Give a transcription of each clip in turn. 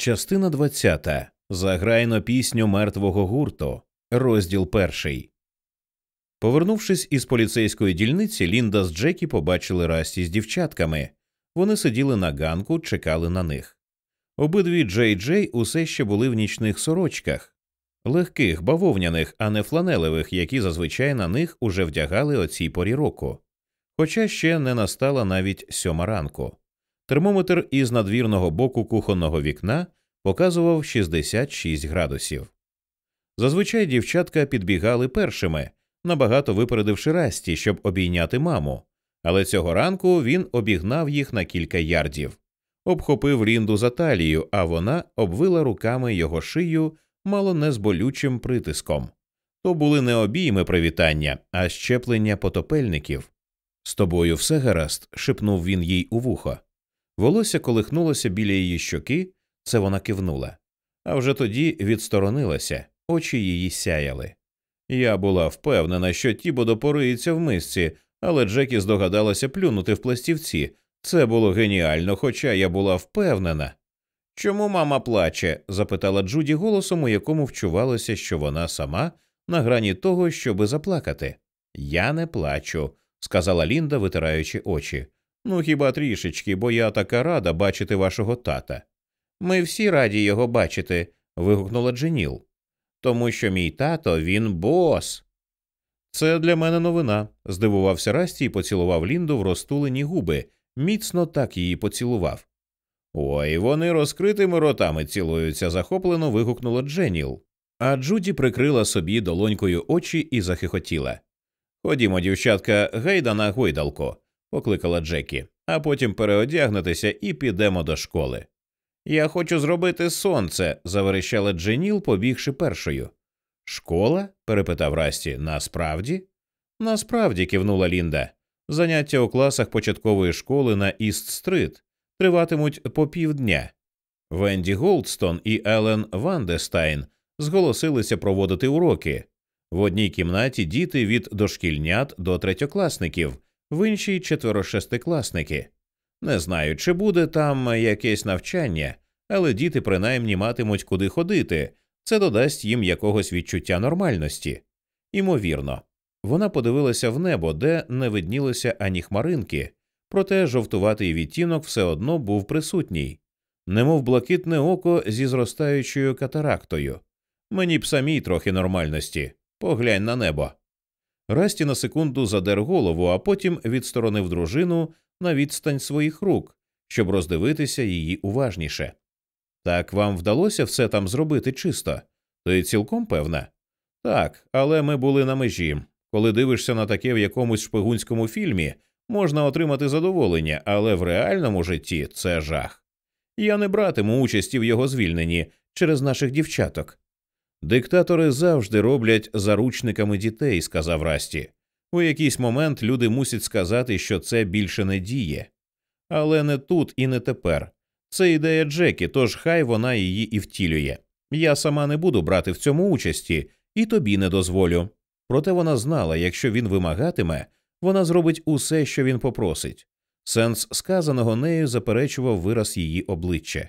Частина 20. Заграйно пісню мертвого гурту. Розділ перший. Повернувшись із поліцейської дільниці, Лінда з Джекі побачили Расті з дівчатками. Вони сиділи на ганку, чекали на них. Обидві Джей Джей усе ще були в нічних сорочках, легких, бавовняних, а не фланелевих, які зазвичай на них уже вдягали о цій порі року. Хоча ще не настала навіть сьома ранку. Термометр із надвірного боку кухонного вікна показував 66 градусів. Зазвичай дівчатка підбігали першими, набагато випередивши Расті, щоб обійняти маму, але цього ранку він обігнав їх на кілька ярдів, обхопив Лінду за талію, а вона обвила руками його шию мало не з болючим притиском. То були не обійми привітання, а щеплення потопельників. З тобою все гаразд, шепнув він їй у вухо. Волосся колихнулося біля її щоки, це вона кивнула. А вже тоді відсторонилася, очі її сяяли. Я була впевнена, що Тібо пориється в мисці, але Джекі здогадалася плюнути в пластівці. Це було геніально, хоча я була впевнена. Чому мама плаче? запитала Джуді голосом, у якому вчувалося, що вона сама на грані того, щоби заплакати. Я не плачу, сказала Лінда, витираючи очі. Ну, хіба трішечки, бо я така рада бачити вашого тата. Ми всі раді його бачити. вигукнула Дженіл. Тому що мій тато він бос. Це для мене новина, здивувався Расті і поцілував Лінду в розтулені губи, міцно так її поцілував. Ой, вони розкритими ротами цілуються, захоплено вигукнула Дженіл. А Джуді прикрила собі долонькою очі і захихотіла. Ходімо, дівчатка, гайда на гойдалку, покликала Джекі, а потім переодягнетеся і підемо до школи. Я хочу зробити сонце, заверещала Дженіл, побігши першою. Школа? перепитав Расті. Насправді? Насправді, кивнула Лінда. Заняття у класах початкової школи на Іст Стрит триватимуть по півдня. Венді Голдстон і Елен Вандестайн зголосилися проводити уроки. В одній кімнаті діти від дошкільнят до третьокласників, в іншій четверо-шестикласники. Не знаю, чи буде там якесь навчання, але діти принаймні матимуть куди ходити, це додасть їм якогось відчуття нормальності. Імовірно, вона подивилася в небо, де не виднілося ані хмаринки, проте жовтуватий відтінок все одно був присутній, немов блакитне око зі зростаючою катарактою. Мені б самій трохи нормальності. Поглянь на небо. Расті на секунду задер голову, а потім відсторонив дружину на відстань своїх рук, щоб роздивитися її уважніше. Так вам вдалося все там зробити чисто? Ти цілком певна? Так, але ми були на межі. Коли дивишся на таке в якомусь шпигунському фільмі, можна отримати задоволення, але в реальному житті це жах. Я не братиму участі в його звільненні через наших дівчаток. Диктатори завжди роблять заручниками дітей, сказав Расті. У якийсь момент люди мусять сказати, що це більше не діє. Але не тут і не тепер. Це ідея Джекі, тож хай вона її і втілює. Я сама не буду брати в цьому участі і тобі не дозволю. Проте вона знала, якщо він вимагатиме, вона зробить усе, що він попросить. Сенс сказаного нею заперечував вираз її обличчя.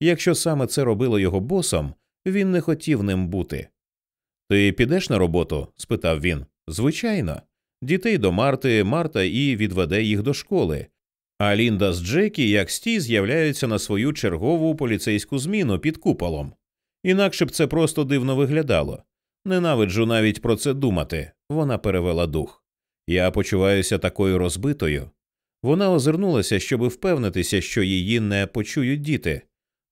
Якщо саме це робило його босом, він не хотів ним бути. Ти підеш на роботу? спитав він. Звичайно. Дітей до Марти, Марта і відведе їх до школи. А Лінда з Джекі, як стій, з'являються на свою чергову поліцейську зміну під куполом. Інакше б це просто дивно виглядало. Ненавиджу навіть про це думати. Вона перевела дух. Я почуваюся такою розбитою. Вона озирнулася, щоб впевнитися, що її не почують діти.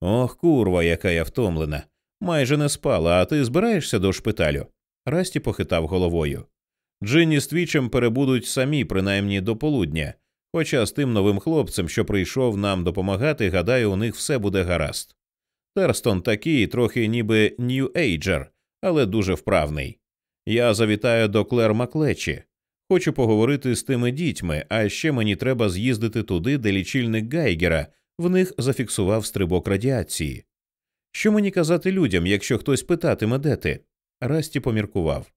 Ох, курва, яка я втомлена. Майже не спала, а ти збираєшся до шпиталю? Расті похитав головою. Джинні з твічем перебудуть самі, принаймні до полудня, хоча з тим новим хлопцем, що прийшов нам допомагати, гадаю, у них все буде гаразд. Терстон такий, трохи ніби нью-ейджер, але дуже вправний. Я завітаю до Клер Маклечі. Хочу поговорити з тими дітьми, а ще мені треба з'їздити туди, де лічильник Гайгера в них зафіксував стрибок радіації. Що мені казати людям, якщо хтось питатиме, де ти? Расті поміркував.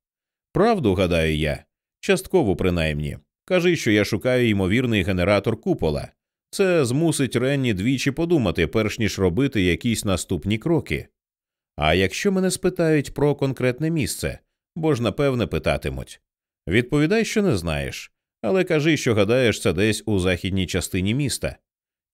Правду, гадаю я, частково принаймні. Кажи, що я шукаю ймовірний генератор купола. Це змусить Ренні двічі подумати, перш ніж робити якісь наступні кроки. А якщо мене спитають про конкретне місце, бо ж напевне питатимуть відповідай, що не знаєш, але кажи, що гадаєш це десь у західній частині міста.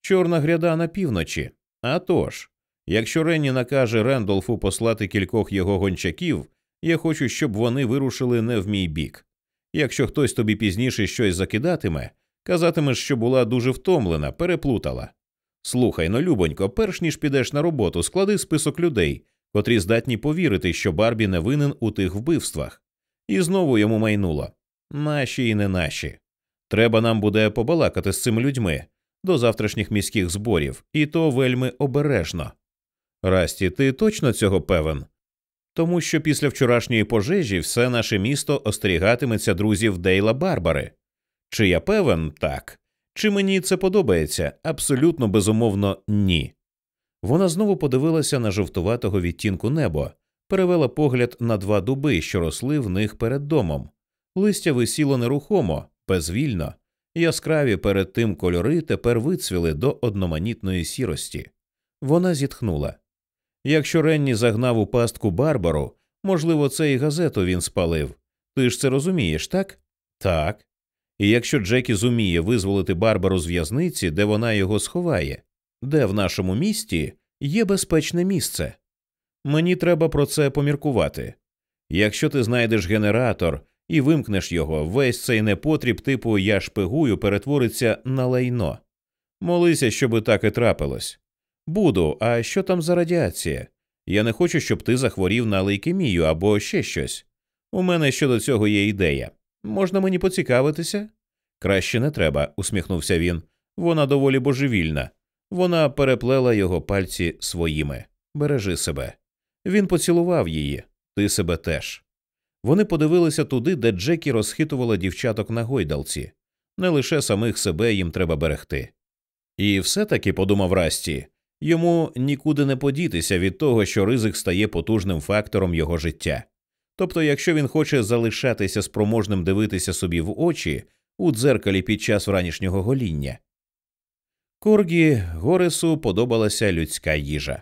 Чорна гряда на півночі. А тож, якщо Ренні накаже Рендолфу послати кількох його гончаків, я хочу, щоб вони вирушили не в мій бік. Якщо хтось тобі пізніше щось закидатиме, казатимеш, що була дуже втомлена, переплутала. Слухай ну, любонько, перш ніж підеш на роботу, склади список людей, котрі здатні повірити, що Барбі не винен у тих вбивствах. І знову йому майнуло наші і не наші. Треба нам буде побалакати з цими людьми до завтрашніх міських зборів, і то вельми обережно. Расті, ти точно цього певен? Тому що після вчорашньої пожежі все наше місто остерігатиметься друзів Дейла Барбари. Чи я певен так? Чи мені це подобається? Абсолютно безумовно, ні. Вона знову подивилася на жовтуватого відтінку небо, перевела погляд на два дуби, що росли в них перед домом. Листя висіло нерухомо, безвільно, яскраві перед тим кольори тепер вицвіли до одноманітної сірості. Вона зітхнула. Якщо Ренні загнав у пастку Барбару, можливо, це і газету він спалив. Ти ж це розумієш, так? Так. І якщо Джекі зуміє визволити Барбару з в'язниці, де вона його сховає, де в нашому місті є безпечне місце. Мені треба про це поміркувати. Якщо ти знайдеш генератор і вимкнеш його, весь цей непотріб типу я шпигую перетвориться на лайно. Молися, щоби так і трапилось. Буду, а що там за радіація? Я не хочу, щоб ти захворів на лейкемію або ще щось. У мене щодо цього є ідея. Можна мені поцікавитися? Краще не треба, усміхнувся він. Вона доволі божевільна. Вона переплела його пальці своїми. Бережи себе. Він поцілував її, ти себе теж. Вони подивилися туди, де Джекі розхитувала дівчаток на гойдалці. Не лише самих себе їм треба берегти. І все таки, подумав Расті, йому нікуди не подітися від того, що ризик стає потужним фактором його життя. Тобто, якщо він хоче залишатися спроможним дивитися собі в очі у дзеркалі під час вранішнього гоління. Коргі Горесу подобалася людська їжа.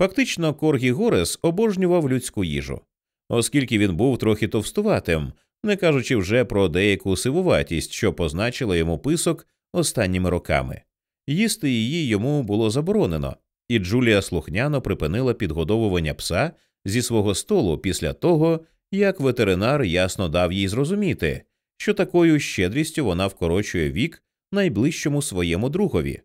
Фактично, Коргі Горес обожнював людську їжу, оскільки він був трохи товстуватим, не кажучи вже про деяку сивуватість, що позначила йому писок останніми роками. Їсти її йому було заборонено, і Джулія слухняно припинила підгодовування пса зі свого столу після того, як ветеринар ясно дав їй зрозуміти, що такою щедрістю вона вкорочує вік найближчому своєму другові.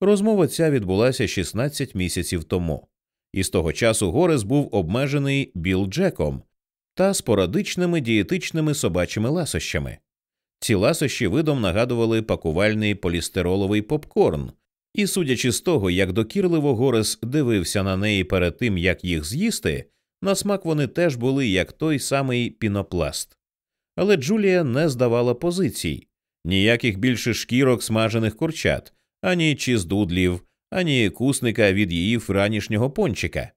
Розмова ця відбулася 16 місяців тому, і з того часу Горес був обмежений Біл Джеком та спорадичними дієтичними собачими ласощами. Ці ласощі видом нагадували пакувальний полістироловий попкорн, і, судячи з того, як докірливо Горес дивився на неї перед тим, як їх з'їсти, на смак вони теж були як той самий пінопласт. Але Джулія не здавала позицій ніяких більше шкірок смажених курчат, ані чіздудлів, ані кусника від її ранішнього пончика.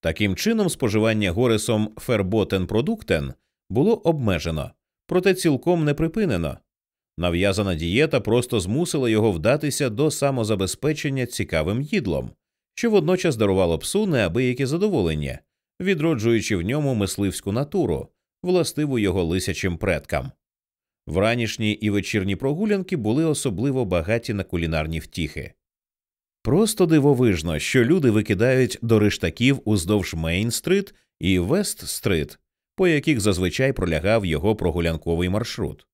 Таким чином, споживання Горесом ферботен-продуктен було обмежено, проте цілком не припинено. Нав'язана дієта просто змусила його вдатися до самозабезпечення цікавим їдлом, що водночас дарувало псу неабияке задоволення, відроджуючи в ньому мисливську натуру, властиву його лисячим предкам. Вранішні і вечірні прогулянки були особливо багаті на кулінарні втіхи. Просто дивовижно, що люди викидають до риштаків уздовж Мейн-стрит і Вест-стрит, по яких зазвичай пролягав його прогулянковий маршрут.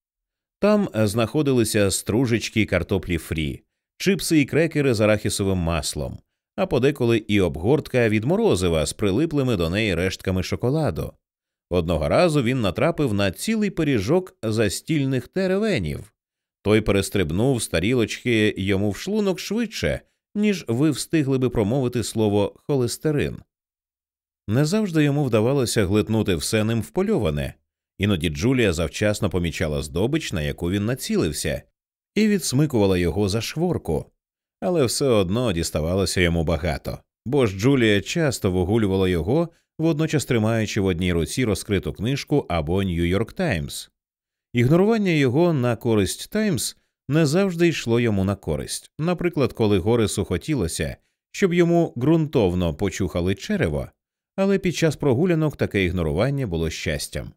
Там знаходилися стружечки картоплі фрі, чипси і крекери з арахісовим маслом, а подеколи і обгортка від морозива з прилиплими до неї рештками шоколаду. Одного разу він натрапив на цілий пиріжок застільних теревенів. Той перестрибнув старілочки йому в шлунок швидше, ніж ви встигли би промовити слово холестерин. Не завжди йому вдавалося глитнути все ним впольоване, іноді Джулія завчасно помічала здобич, на яку він націлився, і відсмикувала його за шворку, але все одно діставалося йому багато, бо ж Джулія часто вигулювала його, водночас тримаючи в одній руці розкриту книжку або Нью-Йорк Таймс. Ігнорування його на користь Таймс не завжди йшло йому на користь. Наприклад, коли Горесу хотілося, щоб йому ґрунтовно почухали черево, але під час прогулянок таке ігнорування було щастям.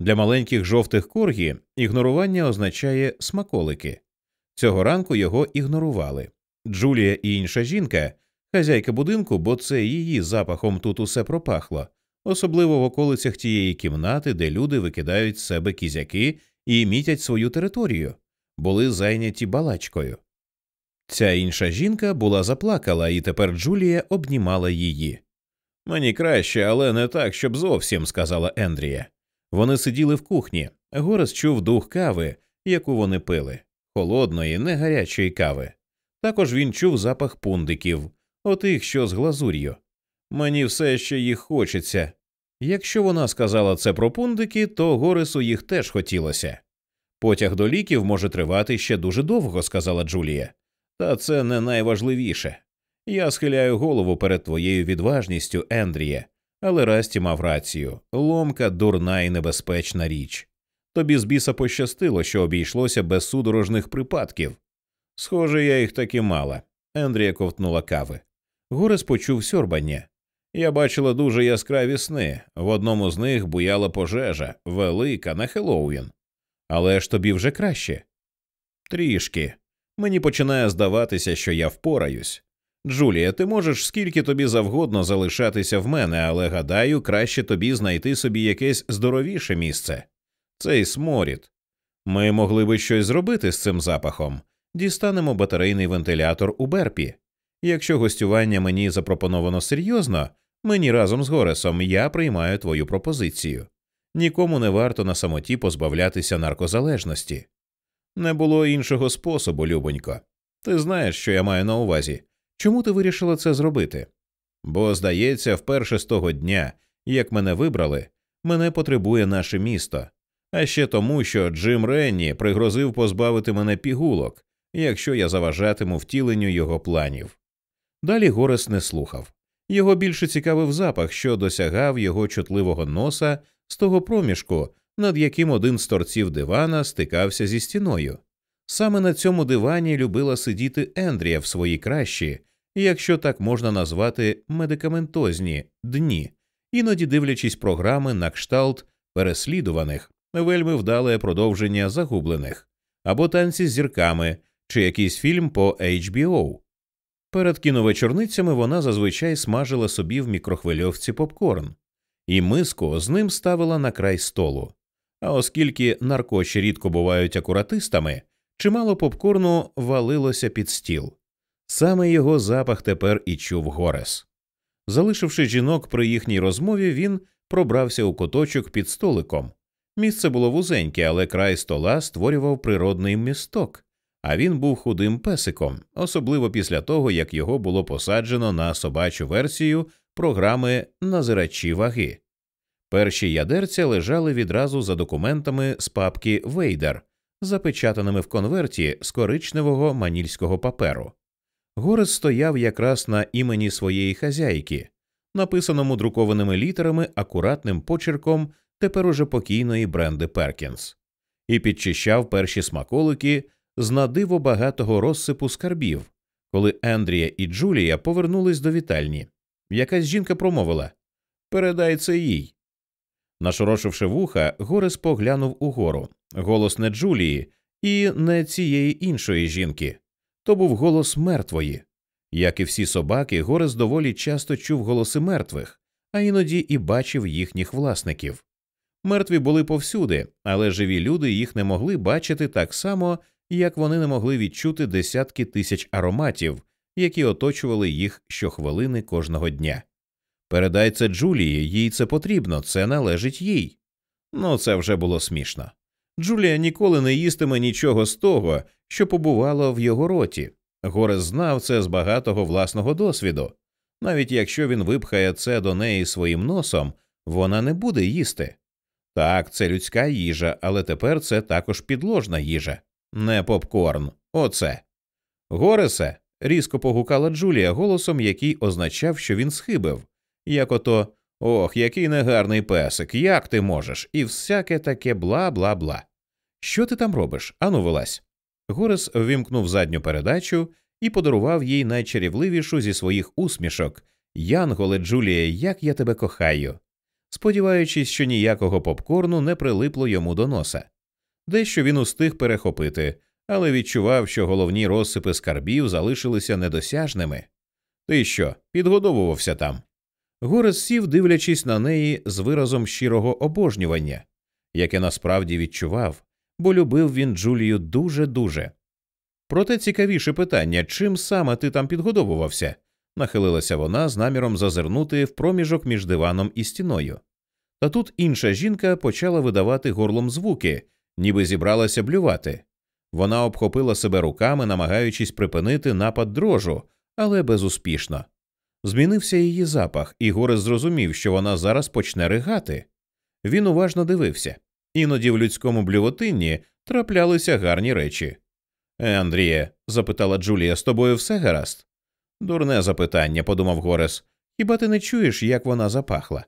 Для маленьких жовтих коргі ігнорування означає смаколики. Цього ранку його ігнорували. Джулія і інша жінка, хазяйка будинку, бо це її запахом тут усе пропахло, особливо в околицях тієї кімнати, де люди викидають з себе кізяки і мітять свою територію, були зайняті балачкою. Ця інша жінка була заплакала, і тепер Джулія обнімала її. Мені краще, але не так, щоб зовсім, сказала Ендрія. Вони сиділи в кухні. Горес чув дух кави, яку вони пили, холодної, не гарячої кави. Також він чув запах пундиків, отих, що з глазур'ю. Мені все ще їх хочеться. Якщо вона сказала це про пундики, то Горесу їх теж хотілося. Потяг до ліків може тривати ще дуже довго, сказала Джулія. Та це не найважливіше. Я схиляю голову перед твоєю відважністю, Ендріє, але Расті мав рацію ломка дурна і небезпечна річ. Тобі з біса пощастило, що обійшлося без судорожних припадків. Схоже, я їх таки мала. Ендрія ковтнула кави. Горес почув сьорбання. Я бачила дуже яскраві сни. В одному з них буяла пожежа, велика на Хеллоуін. Але ж тобі вже краще. Трішки. Мені починає здаватися, що я впораюсь. Джулія, ти можеш скільки тобі завгодно залишатися в мене, але гадаю, краще тобі знайти собі якесь здоровіше місце. Цей сморід. Ми могли би щось зробити з цим запахом. Дістанемо батарейний вентилятор у Берпі. Якщо гостювання мені запропоновано серйозно, мені разом з Горесом я приймаю твою пропозицію. Нікому не варто на самоті позбавлятися наркозалежності. Не було іншого способу, любонько. Ти знаєш, що я маю на увазі. Чому ти вирішила це зробити? Бо, здається, вперше з того дня, як мене вибрали, мене потребує наше місто, а ще тому, що Джим Ренні пригрозив позбавити мене пігулок, якщо я заважатиму втіленню його планів. Далі Горес не слухав. Його більше цікавив запах, що досягав його чутливого носа з того проміжку, над яким один з торців дивана стикався зі стіною. Саме на цьому дивані любила сидіти Ендрія в своїй кращі, якщо так можна назвати медикаментозні дні, іноді дивлячись програми на кшталт переслідуваних, вельми вдале продовження загублених, або танці з зірками, чи якийсь фільм по HBO. Перед кіновечорницями вона зазвичай смажила собі в мікрохвильовці попкорн, і миску з ним ставила на край столу. А оскільки наркоші рідко бувають акуратистами, чимало попкорну валилося під стіл. Саме його запах тепер і чув Горес. Залишивши жінок при їхній розмові, він пробрався у куточок під столиком. Місце було вузеньке, але край стола створював природний місток, а він був худим песиком, особливо після того, як його було посаджено на собачу версію програми назирачі ваги. Перші ядерця лежали відразу за документами з папки Вейдер, запечатаними в конверті з коричневого манільського паперу. Горес стояв якраз на імені своєї хазяйки, написаному друкованими літерами акуратним почерком тепер уже покійної Бренди Перкінс, і підчищав перші смаколики з надиво багатого розсипу скарбів, коли Ендрія і Джулія повернулись до вітальні. Якась жінка промовила Передай це їй. Нашорошивши вуха, Горес поглянув угору. Голос не Джулії і не цієї іншої жінки. То був голос мертвої. Як і всі собаки, Горес доволі часто чув голоси мертвих, а іноді і бачив їхніх власників. Мертві були повсюди, але живі люди їх не могли бачити так само, як вони не могли відчути десятки тисяч ароматів, які оточували їх щохвилини кожного дня. Передай це Джулії, їй це потрібно, це належить їй. Ну, це вже було смішно. Джулія ніколи не їстиме нічого з того, що побувало в його роті. Горес знав це з багатого власного досвіду. Навіть якщо він випхає це до неї своїм носом, вона не буде їсти. Так, це людська їжа, але тепер це також підложна їжа, не попкорн. Оце. Горесе. різко погукала Джулія голосом, який означав, що він схибив. Як ото ох, який негарний песик, як ти можеш, і всяке таке бла бла бла. Що ти там робиш? Ану, вилазь. Горес ввімкнув задню передачу і подарував їй найчарівливішу зі своїх усмішок Янголе, Джулія, як я тебе кохаю, сподіваючись, що ніякого попкорну не прилипло йому до носа. Дещо він устиг перехопити, але відчував, що головні розсипи скарбів залишилися недосяжними. Ти що, підгодовувався там? Горес сів, дивлячись на неї з виразом щирого обожнювання, яке насправді відчував, бо любив він Джулію дуже дуже. Проте цікавіше питання чим саме ти там підгодовувався? нахилилася вона з наміром зазирнути в проміжок між диваном і стіною. Та тут інша жінка почала видавати горлом звуки, ніби зібралася блювати. Вона обхопила себе руками, намагаючись припинити напад дрожу, але безуспішно. Змінився її запах, і Горес зрозумів, що вона зараз почне ригати. Він уважно дивився. Іноді в людському блювотинні траплялися гарні речі. Е, Андріє, запитала Джулія, з тобою все гаразд? Дурне запитання, подумав Горес. Хіба ти не чуєш, як вона запахла?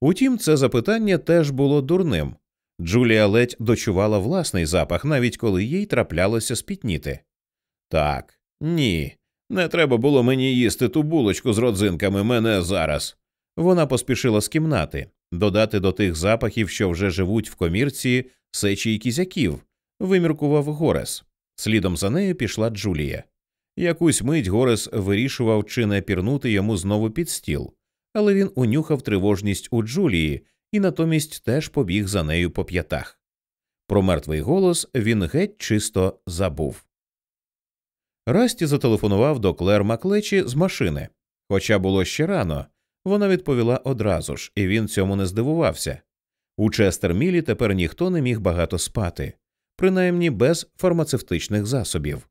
Утім, це запитання теж було дурним. Джулія ледь дочувала власний запах, навіть коли їй траплялося спітніти. Так, ні, не треба було мені їсти ту булочку з родзинками мене зараз. Вона поспішила з кімнати додати до тих запахів, що вже живуть в комірці сечі й кізяків, виміркував Горес. Слідом за нею пішла Джулія. Якусь мить Горес вирішував, чи не пірнути йому знову під стіл, але він унюхав тривожність у Джулії і натомість теж побіг за нею по п'ятах. Про мертвий голос він геть чисто забув. Расті зателефонував до Клер Маклечі з машини. Хоча було ще рано, вона відповіла одразу ж, і він цьому не здивувався. У Честермілі тепер ніхто не міг багато спати, принаймні без фармацевтичних засобів.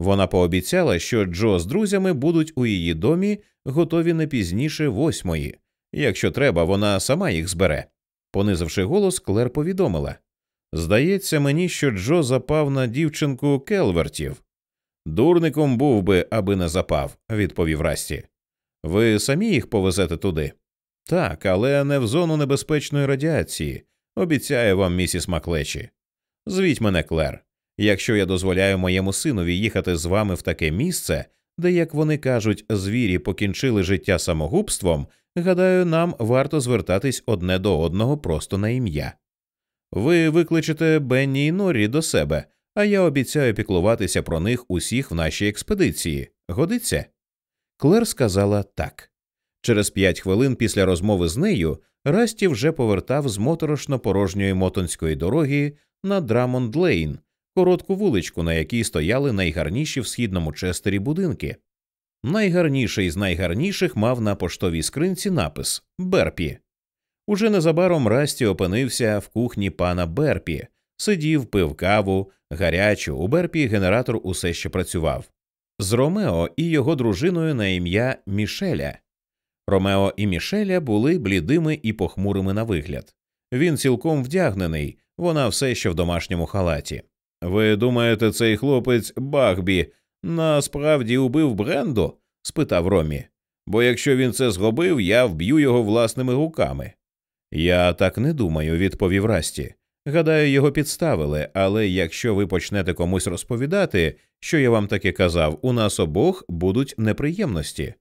Вона пообіцяла, що Джо з друзями будуть у її домі готові не пізніше восьмої. Якщо треба, вона сама їх збере. Понизивши голос, Клер повідомила Здається мені, що Джо запав на дівчинку Келвертів. Дурником був би, аби не запав, відповів Расті. Ви самі їх повезете туди? Так, але не в зону небезпечної радіації, обіцяє вам місіс Маклечі. Звіть мене, Клер. Якщо я дозволяю моєму синові їхати з вами в таке місце, де, як вони кажуть, звірі покінчили життя самогубством, гадаю, нам варто звертатись одне до одного просто на ім'я. Ви викличете Бенні і Норрі до себе, а я обіцяю піклуватися про них усіх в нашій експедиції. Годиться? Клер сказала так. Через п'ять хвилин після розмови з нею Расті вже повертав з моторошно порожньої моттонської дороги на Драмонд Лейн, коротку вуличку, на якій стояли найгарніші в Східному Честері будинки. Найгарніший з найгарніших мав на поштовій скринці напис Берпі. Уже незабаром Расті опинився в кухні пана Берпі, сидів, пив каву, гарячу, у Берпі генератор усе ще працював. З Ромео і його дружиною на ім'я Мішеля. Ромео і Мішеля були блідими і похмурими на вигляд. Він цілком вдягнений, вона все ще в домашньому халаті. Ви думаєте, цей хлопець Багбі насправді убив Бренду? спитав Ромі. Бо якщо він це зробив, я вб'ю його власними гуками. Я так не думаю, відповів Расті. Гадаю, його підставили, але якщо ви почнете комусь розповідати, що я вам таке казав, у нас обох будуть неприємності.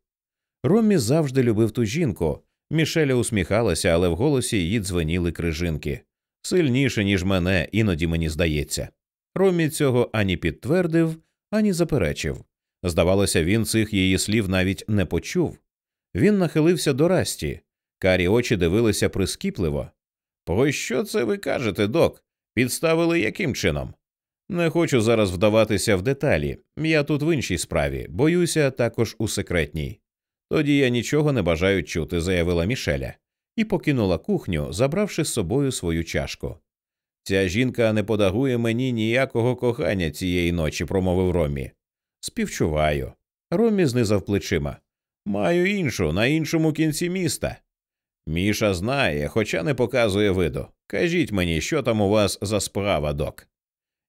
Ромі завжди любив ту жінку. Мішеля усміхалася, але в голосі її дзвеніли крижинки. Сильніше, ніж мене, іноді мені здається. Ромі цього ані підтвердив, ані заперечив. Здавалося, він цих її слів навіть не почув. Він нахилився до Расті. Карі очі дивилися прискіпливо. Про що це ви кажете, док? Підставили яким чином? Не хочу зараз вдаватися в деталі. Я тут в іншій справі, боюся, також у секретній. Тоді я нічого не бажаю чути, заявила Мішеля, і покинула кухню, забравши з собою свою чашку. Ця жінка не подагує мені ніякого кохання цієї ночі, промовив Ромі. Співчуваю. Ромі знизав плечима. Маю іншу на іншому кінці міста. Міша знає, хоча не показує виду. Кажіть мені, що там у вас за справа, док.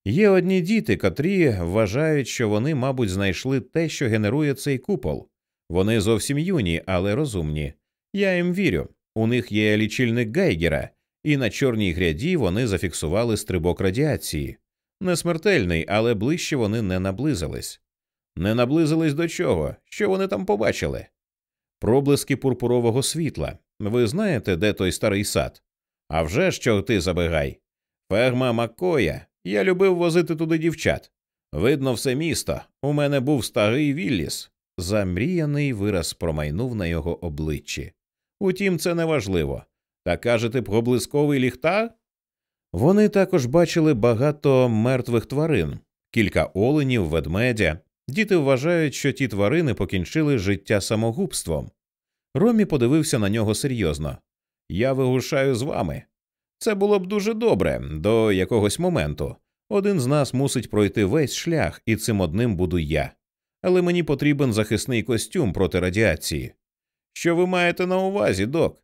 Є одні діти, котрі вважають, що вони, мабуть, знайшли те, що генерує цей купол. Вони зовсім юні, але розумні. Я їм вірю. У них є лічильник Гейгера, і на чорній гряді вони зафіксували стрибок радіації. Не смертельний, але ближче вони не наблизились. Не наблизились до чого? Що вони там побачили? Проблиски пурпурового світла. Ви знаєте, де той старий сад? А вже що ти забігай? Ферма Маккоя. Я любив возити туди дівчат. Видно, все місто. У мене був старий Вілліс. Замріяний вираз промайнув на його обличчі. Утім, це не важливо. Та кажете, проблисковий ліхтар? Вони також бачили багато мертвих тварин, кілька оленів, ведмедя. Діти вважають, що ті тварини покінчили життя самогубством. Ромі подивився на нього серйозно. Я вигушаю з вами. Це було б дуже добре до якогось моменту. Один з нас мусить пройти весь шлях, і цим одним буду я. Але мені потрібен захисний костюм проти радіації. Що ви маєте на увазі, док?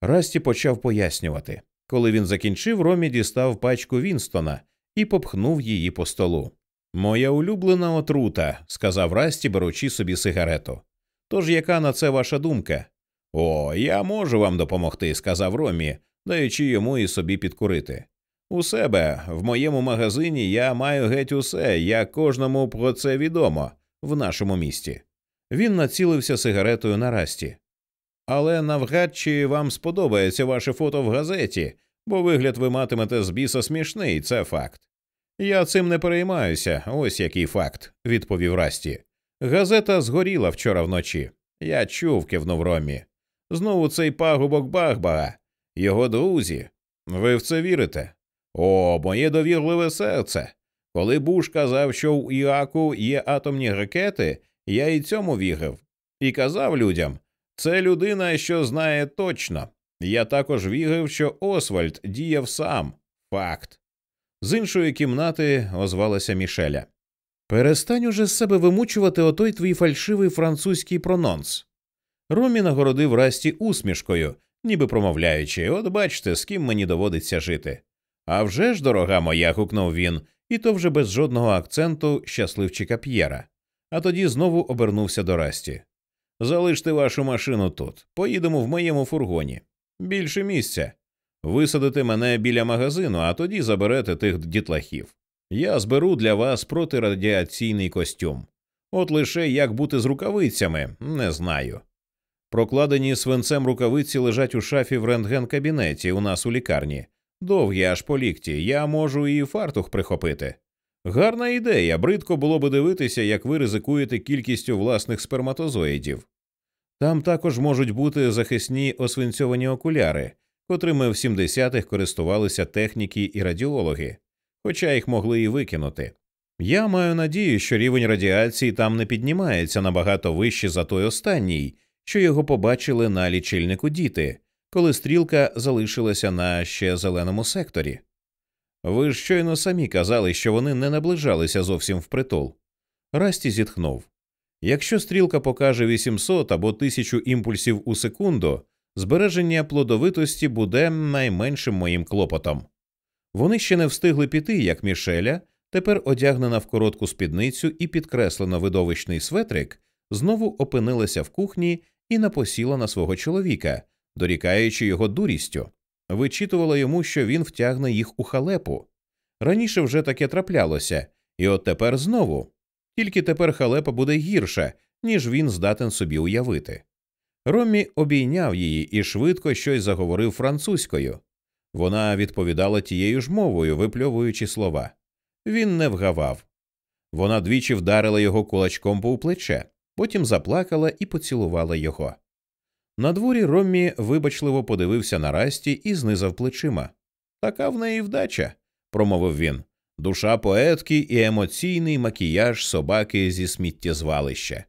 Расті почав пояснювати. Коли він закінчив, Ромі дістав пачку Вінстона і попхнув її по столу. Моя улюблена отрута, сказав Расті, беручи собі сигарету. Тож яка на це ваша думка? О, я можу вам допомогти, сказав Ромі, даючи йому і собі підкурити. У себе в моєму магазині я маю геть усе, як кожному про це відомо в нашому місті. Він націлився сигаретою на расті. Але навряд чи вам сподобається ваше фото в газеті, бо вигляд ви матимете з біса смішний, це факт. Я цим не переймаюся, ось який факт, відповів Расті. Газета згоріла вчора вночі. Я чув, кивнув Ромі. Знову цей пагубок Багбага, його друзі. Ви в це вірите? О, моє довірливе серце. Коли Буш казав, що у Іраку є атомні ракети, я і цьому вірив. І казав людям це людина, що знає точно. Я також вірив, що Освальд діяв сам. Факт. З іншої кімнати озвалася Мішеля. Перестань уже з себе вимучувати отой твій фальшивий французький прононс. Ромі нагородив Расті усмішкою, ніби промовляючи, от бачите, з ким мені доводиться жити. «А вже ж, дорога моя, гукнув він, і то вже без жодного акценту щасливчика П'єра. А тоді знову обернувся до Расті. Залиште вашу машину тут. Поїдемо в моєму фургоні. Більше місця. Висадите мене біля магазину, а тоді заберете тих дітлахів. Я зберу для вас протирадіаційний костюм. От лише як бути з рукавицями, не знаю. Прокладені свинцем рукавиці лежать у шафі в рентген кабінеті у нас у лікарні. Довгі аж по лікті, я можу і фартух прихопити. Гарна ідея, бридко було би дивитися, як ви ризикуєте кількістю власних сперматозоїдів. Там також можуть бути захисні освинцьовані окуляри, котрими в 70-х користувалися техніки і радіологи, хоча їх могли і викинути. Я маю надію, що рівень радіації там не піднімається набагато вище за той останній, що його побачили на лічильнику діти, коли стрілка залишилася на ще зеленому секторі. Ви щойно самі казали, що вони не наближалися зовсім впритул. Расті зітхнув. Якщо стрілка покаже 800 або 1000 імпульсів у секунду, збереження плодовитості буде найменшим моїм клопотом. Вони ще не встигли піти, як Мішеля, тепер одягнена в коротку спідницю і підкреслено видовищний светрик, знову опинилася в кухні і напосіла на свого чоловіка, дорікаючи його дурістю, вичитувала йому, що він втягне їх у халепу. Раніше вже таке траплялося, і от тепер знову. Тільки тепер халепа буде гірша, ніж він здатен собі уявити. Роммі обійняв її і швидко щось заговорив французькою. Вона відповідала тією ж мовою, випльовуючи слова. Він не вгавав. Вона двічі вдарила його кулачком по плече, потім заплакала і поцілувала його. На дворі Роммі вибачливо подивився на Расті і знизав плечима. Така в неї вдача, промовив він. Душа поетки і емоційний макіяж собаки зі сміттєзвалища.